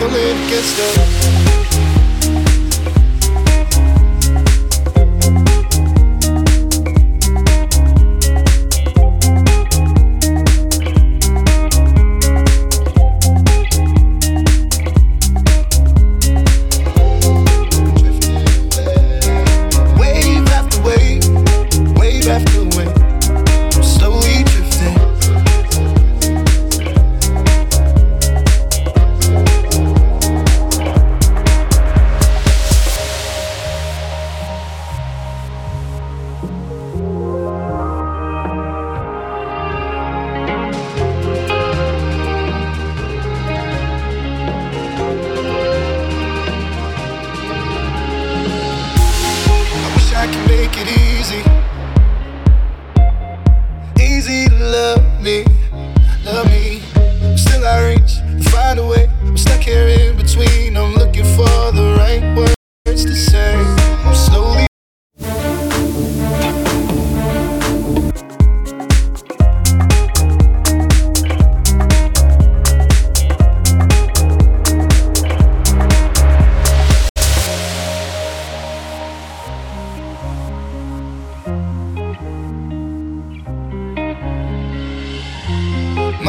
pulling against the. Make it. Easy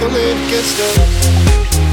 Chocolate get stuck.